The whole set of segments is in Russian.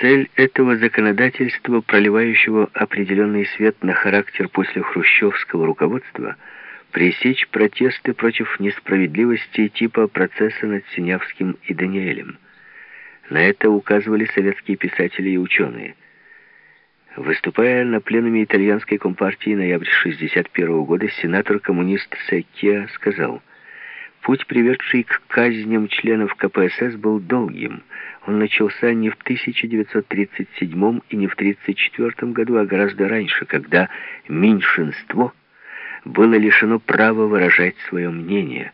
Цель этого законодательства, проливающего определенный свет на характер после хрущевского руководства, пресечь протесты против несправедливости типа процесса над Синявским и Даниэлем. На это указывали советские писатели и ученые. Выступая на пленуме итальянской компартии ноябрь 1961 года, сенатор-коммунист Секкия сказал, «Путь, приведший к казням членов КПСС, был долгим. Он начался не в 1937 и не в 1934 году, а гораздо раньше, когда меньшинство было лишено права выражать свое мнение».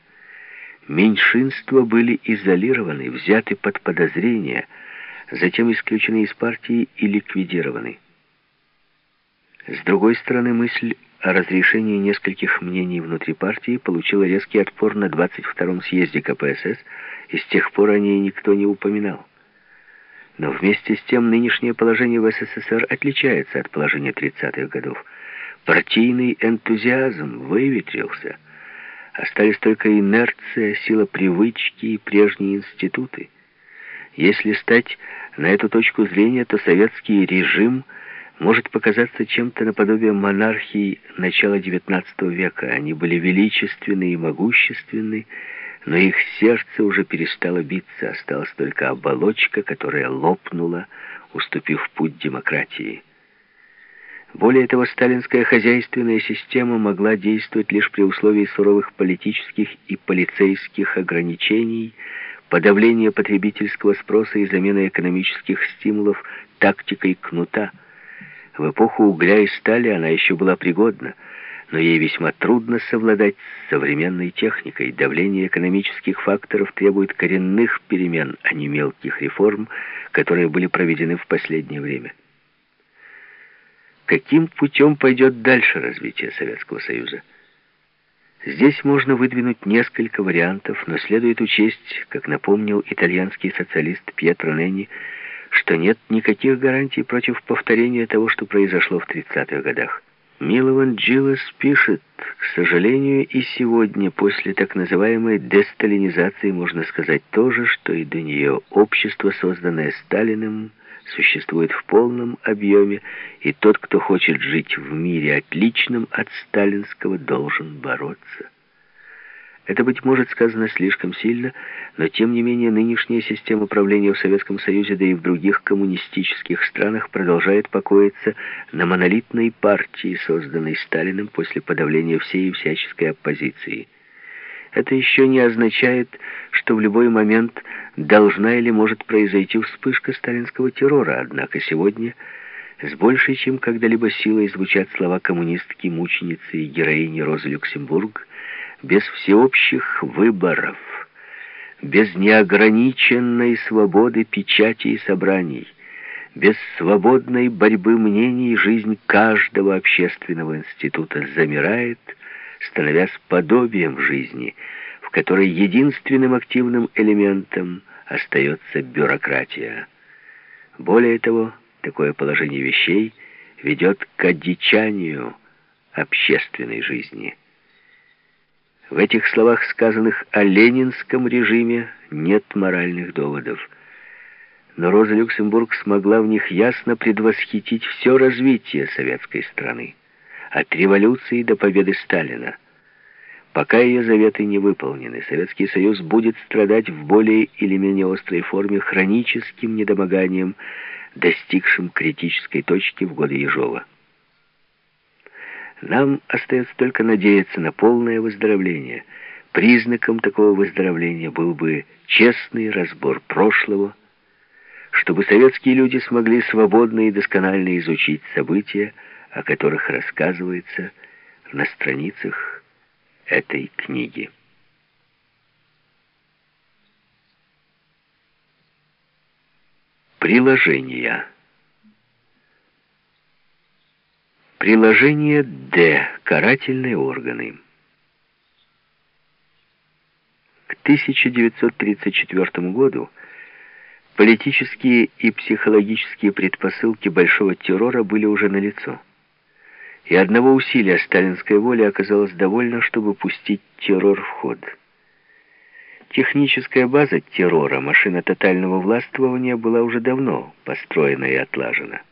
Меньшинства были изолированы, взяты под подозрение, затем исключены из партии и ликвидированы. С другой стороны, мысль о разрешении нескольких мнений внутри партии получила резкий отпор на 22-м съезде КПСС, и с тех пор о ней никто не упоминал. Но вместе с тем нынешнее положение в СССР отличается от положения 30-х годов. Партийный энтузиазм выветрился – Остались только инерция, сила привычки и прежние институты. Если стать на эту точку зрения, то советский режим может показаться чем-то наподобие монархии начала XIX века. Они были величественны и могущественны, но их сердце уже перестало биться, осталась только оболочка, которая лопнула, уступив путь демократии. Более того, сталинская хозяйственная система могла действовать лишь при условии суровых политических и полицейских ограничений, подавления потребительского спроса и замены экономических стимулов тактикой кнута. В эпоху угля и стали она еще была пригодна, но ей весьма трудно совладать с современной техникой. Давление экономических факторов требует коренных перемен, а не мелких реформ, которые были проведены в последнее время. Каким путем пойдет дальше развитие Советского Союза? Здесь можно выдвинуть несколько вариантов, но следует учесть, как напомнил итальянский социалист Пьетро Ненни, что нет никаких гарантий против повторения того, что произошло в 30-х годах. Милован Джилас пишет, к сожалению, и сегодня, после так называемой десталинизации, можно сказать то же, что и до нее. Общество, созданное Сталиным, существует в полном объеме, и тот, кто хочет жить в мире отличном от сталинского, должен бороться. Это, быть может, сказано слишком сильно, но тем не менее нынешняя система правления в Советском Союзе, да и в других коммунистических странах продолжает покоиться на монолитной партии, созданной Сталиным после подавления всей и всяческой оппозиции. Это еще не означает, что в любой момент должна или может произойти вспышка сталинского террора, однако сегодня с большей, чем когда-либо силой звучат слова коммунистки, мученицы и героини Розы Люксембург без всеобщих выборов, без неограниченной свободы печати и собраний, без свободной борьбы мнений жизнь каждого общественного института замирает, становясь подобием жизни, в которой единственным активным элементом остается бюрократия. Более того, такое положение вещей ведет к одичанию общественной жизни. В этих словах, сказанных о ленинском режиме, нет моральных доводов. Но Роза Люксембург смогла в них ясно предвосхитить все развитие советской страны от революции до победы Сталина. Пока ее заветы не выполнены, Советский Союз будет страдать в более или менее острой форме хроническим недомоганием, достигшим критической точки в годы Ежова. Нам остается только надеяться на полное выздоровление. Признаком такого выздоровления был бы честный разбор прошлого, чтобы советские люди смогли свободно и досконально изучить события, о которых рассказывается на страницах этой книги. Приложения. Приложение Д. Карательные органы. К 1934 году политические и психологические предпосылки большого террора были уже налицо и одного усилия сталинской воли оказалось довольно, чтобы пустить террор в ход. Техническая база террора, машина тотального властвования была уже давно построена и отлажена.